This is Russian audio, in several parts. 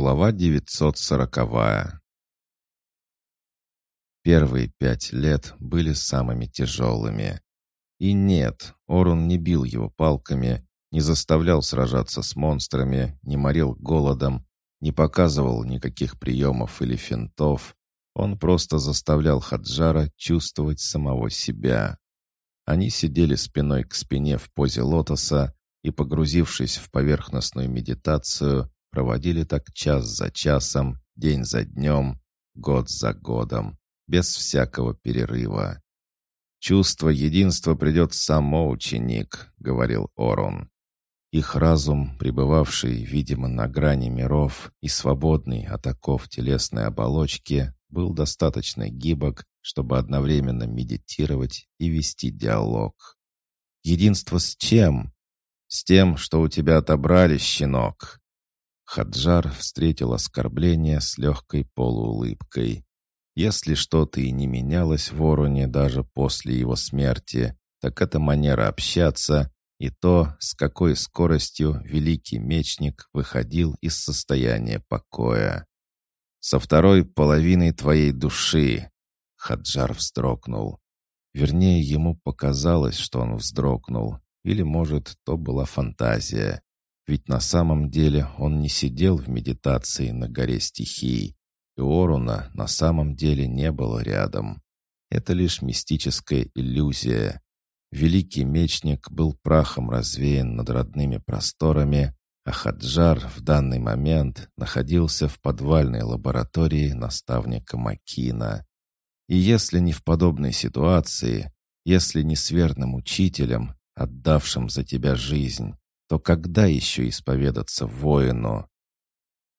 Глава 940 Первые пять лет были самыми тяжелыми. И нет, Орун не бил его палками, не заставлял сражаться с монстрами, не морил голодом, не показывал никаких приемов или финтов. Он просто заставлял Хаджара чувствовать самого себя. Они сидели спиной к спине в позе лотоса и, погрузившись в поверхностную медитацию, проводили так час за часом, день за днем, год за годом, без всякого перерыва. «Чувство единства придет само, ученик», — говорил Орон. Их разум, пребывавший, видимо, на грани миров и свободный от оков телесной оболочки, был достаточно гибок, чтобы одновременно медитировать и вести диалог. «Единство с чем?» «С тем, что у тебя отобрали, щенок». Хаджар встретил оскорбление с легкой полуулыбкой. Если что-то и не менялось в Вороне даже после его смерти, так это манера общаться и то, с какой скоростью великий мечник выходил из состояния покоя. «Со второй половиной твоей души!» Хаджар вздрогнул. Вернее, ему показалось, что он вздрогнул. Или, может, то была фантазия. Ведь на самом деле он не сидел в медитации на горе стихий. И Оруна на самом деле не было рядом. Это лишь мистическая иллюзия. Великий мечник был прахом развеян над родными просторами, а Хаджар в данный момент находился в подвальной лаборатории наставника Макина. И если не в подобной ситуации, если не с верным учителем, отдавшим за тебя жизнь, то когда еще исповедаться воину?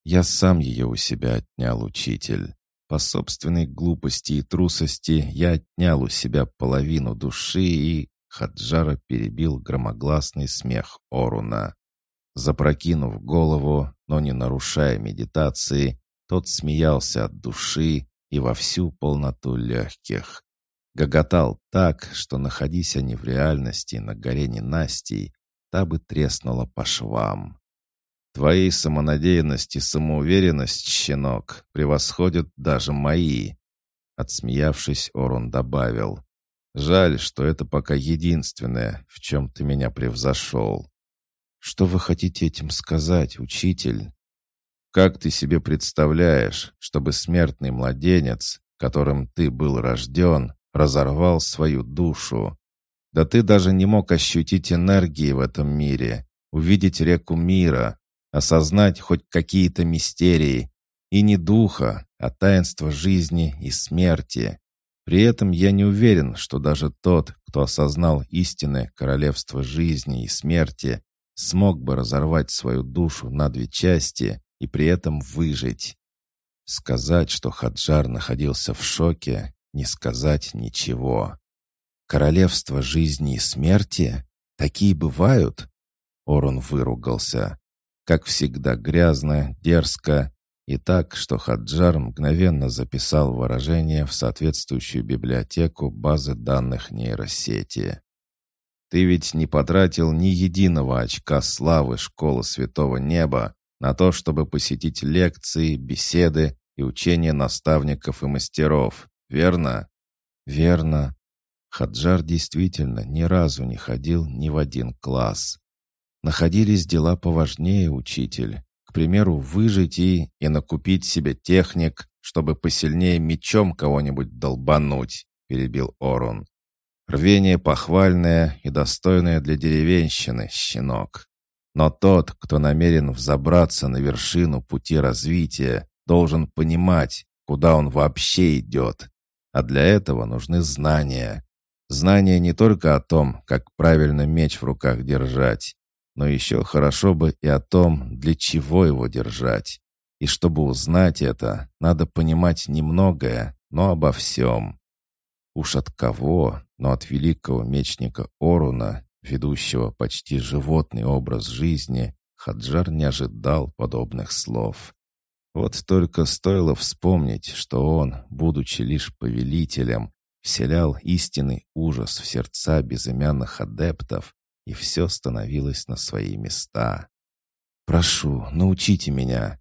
Я сам ее у себя отнял, учитель. По собственной глупости и трусости я отнял у себя половину души и... Хаджара перебил громогласный смех Оруна. Запрокинув голову, но не нарушая медитации, тот смеялся от души и во всю полноту легких. Гоготал так, что, находись они в реальности на горе ненастий, та бы треснула по швам. «Твоей самонадеянность и самоуверенность, щенок, превосходят даже мои!» Отсмеявшись, Орун добавил. Жаль, что это пока единственное, в чем ты меня превзошел. Что вы хотите этим сказать, учитель? Как ты себе представляешь, чтобы смертный младенец, которым ты был рожден, разорвал свою душу? Да ты даже не мог ощутить энергии в этом мире, увидеть реку мира, осознать хоть какие-то мистерии, и не духа, а таинство жизни и смерти. При этом я не уверен, что даже тот, кто осознал истинное королевство жизни и смерти, смог бы разорвать свою душу на две части и при этом выжить. Сказать, что Хаджар находился в шоке, не сказать ничего. Королевство жизни и смерти? Такие бывают? Орун выругался. Как всегда грязно, дерзко и так, что Хаджар мгновенно записал выражение в соответствующую библиотеку базы данных нейросети. «Ты ведь не потратил ни единого очка славы Школы Святого Неба на то, чтобы посетить лекции, беседы и учения наставников и мастеров, верно?» «Верно». Хаджар действительно ни разу не ходил ни в один класс. Находились дела поважнее, учитель. К примеру, выжить и, и накупить себе техник, чтобы посильнее мечом кого-нибудь долбануть, перебил Орун. Рвение похвальное и достойное для деревенщины, щенок. Но тот, кто намерен взобраться на вершину пути развития, должен понимать, куда он вообще идет. А для этого нужны знания. Знания не только о том, как правильно меч в руках держать, но еще хорошо бы и о том, для чего его держать. И чтобы узнать это, надо понимать немногое, но обо всем. Уж от кого, но от великого мечника Оруна, ведущего почти животный образ жизни, Хаджар не ожидал подобных слов. Вот только стоило вспомнить, что он, будучи лишь повелителем, вселял истинный ужас в сердца безымянных адептов, и все становилось на свои места. «Прошу, научите меня».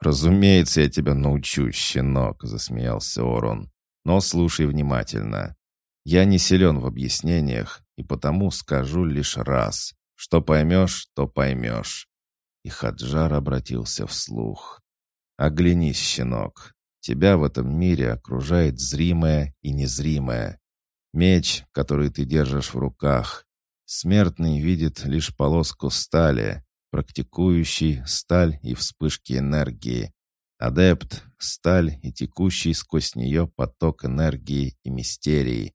«Разумеется, я тебя научу, щенок», — засмеялся Орон. «Но слушай внимательно. Я не силен в объяснениях, и потому скажу лишь раз. Что поймешь, то поймешь». И Хаджар обратился вслух. «Оглянись, щенок. Тебя в этом мире окружает зримое и незримое. Меч, который ты держишь в руках. Смертный видит лишь полоску стали, практикующий — сталь и вспышки энергии. Адепт — сталь и текущий сквозь нее поток энергии и мистерии.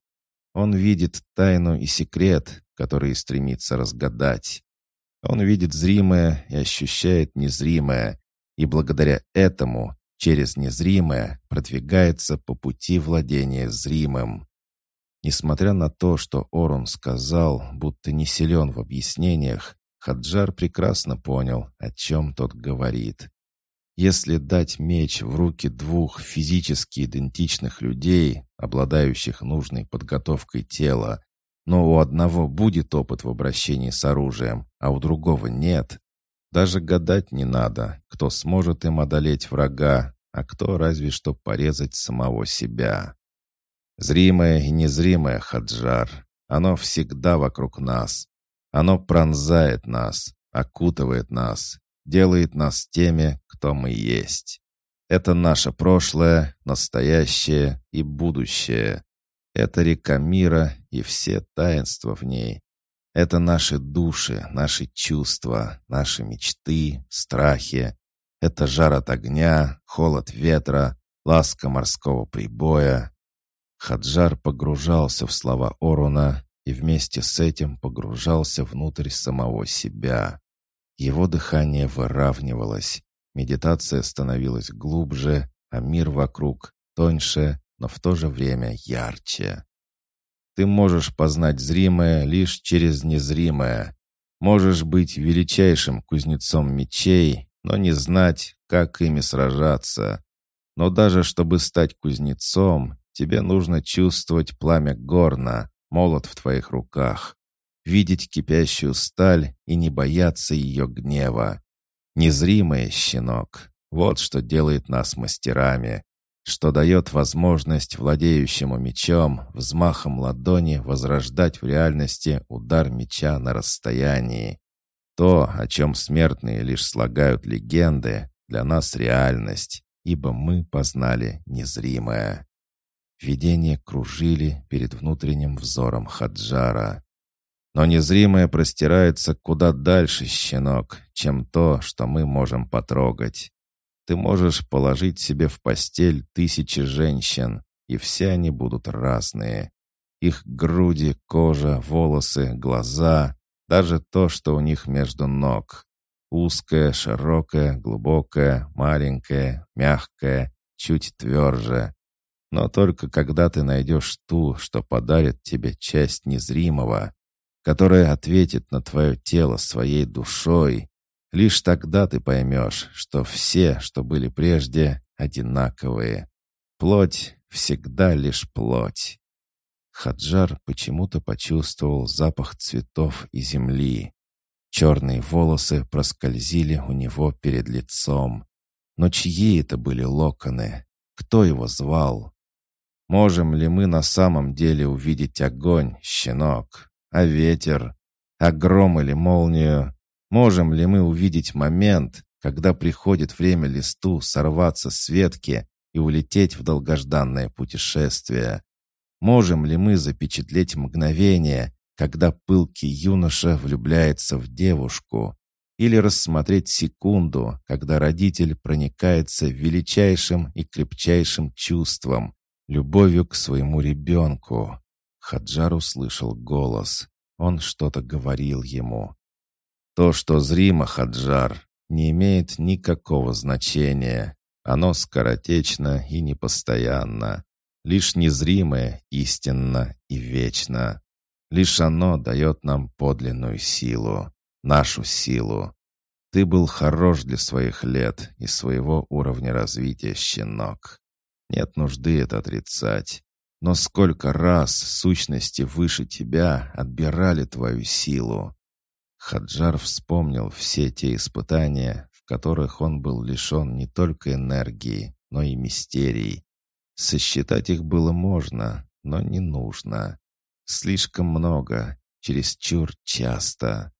Он видит тайну и секрет, который стремится разгадать. Он видит зримое и ощущает незримое, и благодаря этому, через незримое, продвигается по пути владения зримым. Несмотря на то, что Орун сказал, будто не силен в объяснениях, Хаджар прекрасно понял, о чем тот говорит. Если дать меч в руки двух физически идентичных людей, обладающих нужной подготовкой тела, но у одного будет опыт в обращении с оружием, а у другого нет, даже гадать не надо, кто сможет им одолеть врага, а кто разве что порезать самого себя. Зримое и незримое, Хаджар, оно всегда вокруг нас, оно пронзает нас, окутывает нас, делает нас теми, кто мы есть. Это наше прошлое, настоящее и будущее. Это река мира и все таинства в ней. Это наши души, наши чувства, наши мечты, страхи. Это жар от огня, холод ветра, ласка морского прибоя. Хаджар погружался в слова Оруна и вместе с этим погружался внутрь самого себя. Его дыхание выравнивалось, медитация становилась глубже, а мир вокруг тоньше, но в то же время ярче. Ты можешь познать зримое лишь через незримое. Можешь быть величайшим кузнецом мечей, но не знать, как ими сражаться. Но даже чтобы стать кузнецом, тебе нужно чувствовать пламя горна, молот в твоих руках, видеть кипящую сталь и не бояться ее гнева. Незримый щенок, вот что делает нас мастерами, что дает возможность владеющему мечом взмахом ладони возрождать в реальности удар меча на расстоянии. То, о чем смертные лишь слагают легенды, для нас реальность, ибо мы познали незримое. Видения кружили перед внутренним взором Хаджара. Но незримое простирается куда дальше, щенок, чем то, что мы можем потрогать. Ты можешь положить себе в постель тысячи женщин, и все они будут разные. Их груди, кожа, волосы, глаза, даже то, что у них между ног. Узкое, широкое, глубокое, маленькое, мягкое, чуть тверже. Но только когда ты найдешь ту, что подарит тебе часть незримого, которая ответит на твое тело своей душой, лишь тогда ты поймешь, что все, что были прежде, одинаковые. Плоть всегда лишь плоть. Хаджар почему-то почувствовал запах цветов и земли. Черные волосы проскользили у него перед лицом. Но чьи это были локоны? Кто его звал? Можем ли мы на самом деле увидеть огонь, щенок? А ветер? А гром или молнию? Можем ли мы увидеть момент, когда приходит время листу сорваться с ветки и улететь в долгожданное путешествие? Можем ли мы запечатлеть мгновение, когда пылкий юноша влюбляется в девушку? Или рассмотреть секунду, когда родитель проникается величайшим и крепчайшим чувством, любовью к своему ребенку. Хаджар услышал голос. Он что-то говорил ему. То, что зримо, Хаджар, не имеет никакого значения. Оно скоротечно и непостоянно. Лишь незримое истинно и вечно. Лишь оно дает нам подлинную силу, нашу силу. Ты был хорош для своих лет и своего уровня развития, щенок. Нет нужды это отрицать. Но сколько раз сущности выше тебя отбирали твою силу. Хаджар вспомнил все те испытания, в которых он был лишен не только энергии, но и мистерий. Сосчитать их было можно, но не нужно. Слишком много, чересчур часто.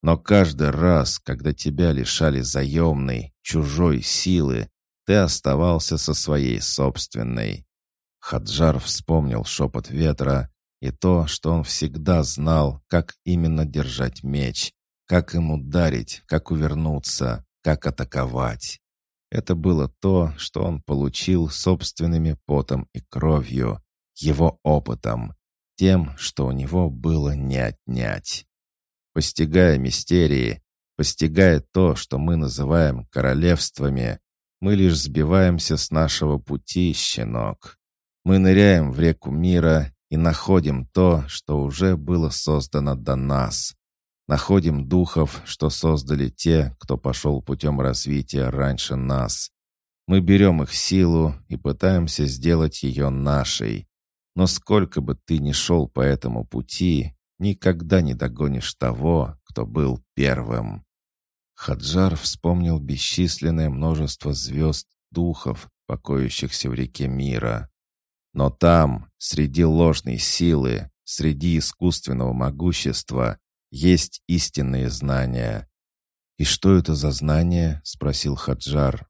Но каждый раз, когда тебя лишали заемной, чужой силы, ты оставался со своей собственной. Хаджар вспомнил шепот ветра и то, что он всегда знал, как именно держать меч, как им ударить, как увернуться, как атаковать. Это было то, что он получил собственными потом и кровью, его опытом, тем, что у него было не отнять. Постигая мистерии, постигая то, что мы называем королевствами, мы лишь сбиваемся с нашего пути, щенок. Мы ныряем в реку мира и находим то, что уже было создано до нас. Находим духов, что создали те, кто пошел путем развития раньше нас. Мы берем их силу и пытаемся сделать ее нашей. Но сколько бы ты ни шел по этому пути, никогда не догонишь того, кто был первым. Хаджар вспомнил бесчисленное множество звезд духов, покоящихся в реке мира. Но там, среди ложной силы, среди искусственного могущества, есть истинные знания. «И что это за знания?» — спросил Хаджар.